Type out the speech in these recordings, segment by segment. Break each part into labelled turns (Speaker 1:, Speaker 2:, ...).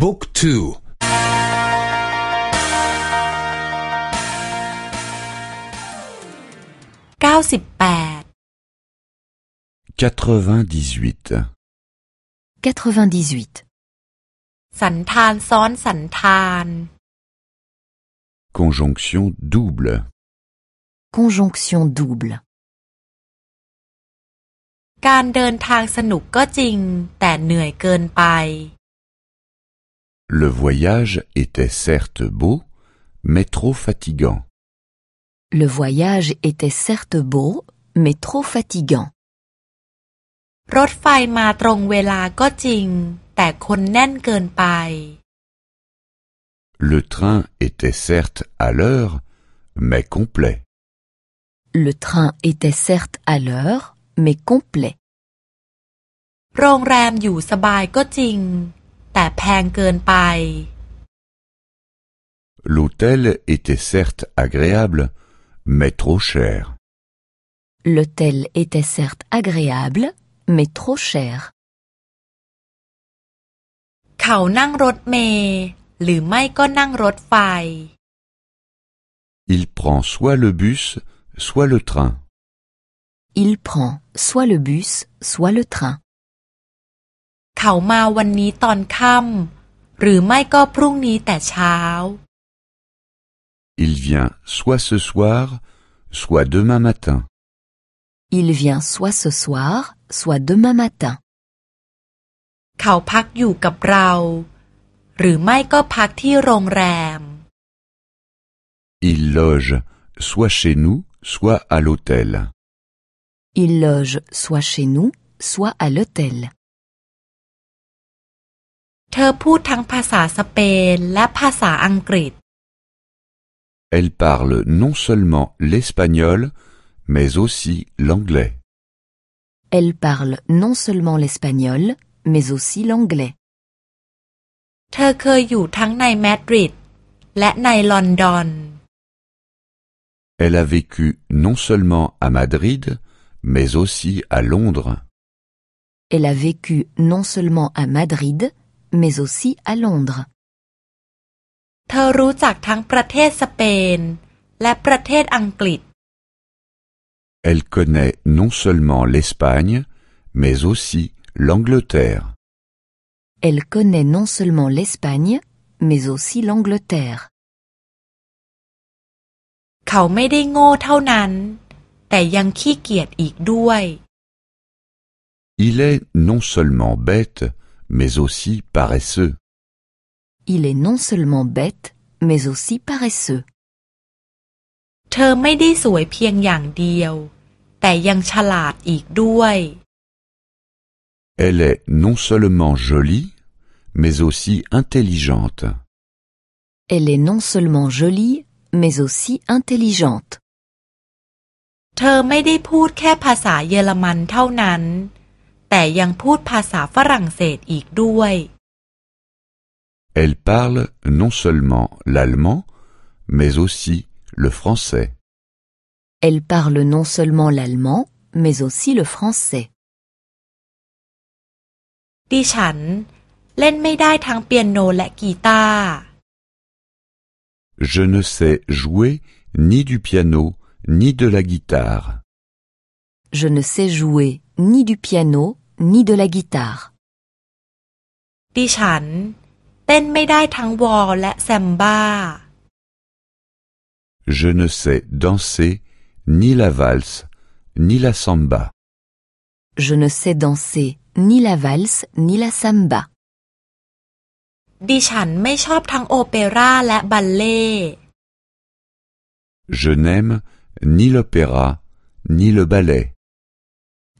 Speaker 1: บุ๊กทู
Speaker 2: เก้าสิบแปด
Speaker 3: 98.
Speaker 4: 98.
Speaker 2: สันธานซ้อนสันธาน
Speaker 3: Conjonction double.
Speaker 4: Conjonction double.
Speaker 2: การเดินทางสนุกก็จริง แต่เหนื่อยเกินไป
Speaker 3: Le voyage était certes beau, mais trop fatigant.
Speaker 4: Le voyage était certes beau, mais trop fatigant.
Speaker 2: รถไฟมาตรงเวลาก็จริง แต่คนแน่นเกินไป
Speaker 3: Le train était certes à l'heure, mais complet.
Speaker 4: Le train était certes à l'heure, mais complet.
Speaker 2: โรงแรมอยู่สบายก็จริง แต่แพงเกินไป
Speaker 3: L'hôtel était certes agréable, mais trop cher.
Speaker 4: L'hôtel était certes agréable, mais trop cher.
Speaker 2: เขานั่งรถเมล์หรือไม่ก็นั่งรถไฟ
Speaker 3: Il prend soit le bus, soit le train.
Speaker 4: Il prend soit le bus, soit le train.
Speaker 2: เขามาวันนี้ตอนค่ำหรือไม่ก็พรุ่งนี้แต่เช้า
Speaker 3: Il vient soit ce soir, soit demain matin.
Speaker 4: Il vient soit ce soir, soit demain matin.
Speaker 2: เขาพักอยู่กับเรา หรือไม่ก็พักที่โรงแรม
Speaker 3: Il loge soit chez nous, soit à l'hôtel.
Speaker 4: Il loge soit chez nous, soit à l'hôtel.
Speaker 2: เธอพูดทั้งภาษาสเปนและภาษาอังกฤษ
Speaker 3: Elle parle non seulement l'espagnol, mais aussi l'anglais.
Speaker 4: Elle parle non seulement l'espagnol, mais aussi l'anglais.
Speaker 2: เธอเคยอยู่ทั้งในมาดริดและในลอนดอน
Speaker 3: Elle a vécu non seulement à Madrid, mais aussi à Londres.
Speaker 4: Elle a vécu non seulement à Madrid, mais aussi à Londres.
Speaker 2: เธอรู้จักทั้งประเทศสเปน และประเทศอังกฤษ
Speaker 3: Elle connaît non seulement l'Espagne, mais aussi l'Angleterre.
Speaker 4: Elle connaît non seulement l'Espagne, mais aussi l'Angleterre.
Speaker 2: เขาไม่ได้โง่เท่านั้น แต่ยังขี้เกียจอีกด้วย
Speaker 3: Il est non seulement bête, mais aussi paresseux.
Speaker 4: Il est non seulement bête, mais aussi paresseux.
Speaker 2: เธอไม่ได้สวยเพียงอย่างเดียว แต่ยังฉลาดอีกด้วย
Speaker 3: Elle est non seulement jolie, mais aussi intelligente.
Speaker 4: Elle est non seulement jolie, mais aussi intelligente.
Speaker 2: เธอไม่ได้พูดแค่ภาษาเยอรมันเท่านั้น แต่ยังพูดภาษาฝรั่งเศสอีกด้วย
Speaker 3: Elle parle non seulement l'allemand, mais aussi le français.
Speaker 4: Elle parle non seulement l'allemand, mais aussi le français.
Speaker 2: ดิฉัน เล่นไม่ได้ทั้งเปียโนและกีตาร์
Speaker 3: Je ne sais jouer ni du piano, ni de la guitare.
Speaker 4: Je ne sais jouer ni du piano, ni de la guitare.
Speaker 2: ดิฉัน เต้นไม่ได้ทั้งวอลและแซมบ้า
Speaker 3: Je ne sais danser ni la valse, ni la samba.
Speaker 4: Je ne sais danser ni la valse, ni la samba.
Speaker 2: ดิฉันไม่ชอบทั้งโอเปร่าและบัลเล่
Speaker 3: Je n'aime ni l'opéra, ni le ballet.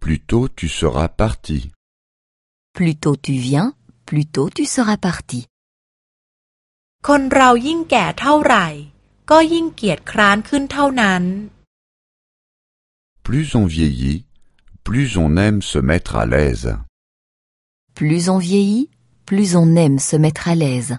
Speaker 3: plus tôt tu seras parti.
Speaker 4: Plus tôt tu viens, plus tôt tu seras parti.
Speaker 2: คนเรายิ่งแก่เท่าไหร่ ก็ยิ่งเกียจคร้านขึ้นเท่านั้น
Speaker 3: Plus on vieillit, plus on aime se mettre à l'aise.
Speaker 4: Plus on vieillit, plus on aime se mettre à l'aise.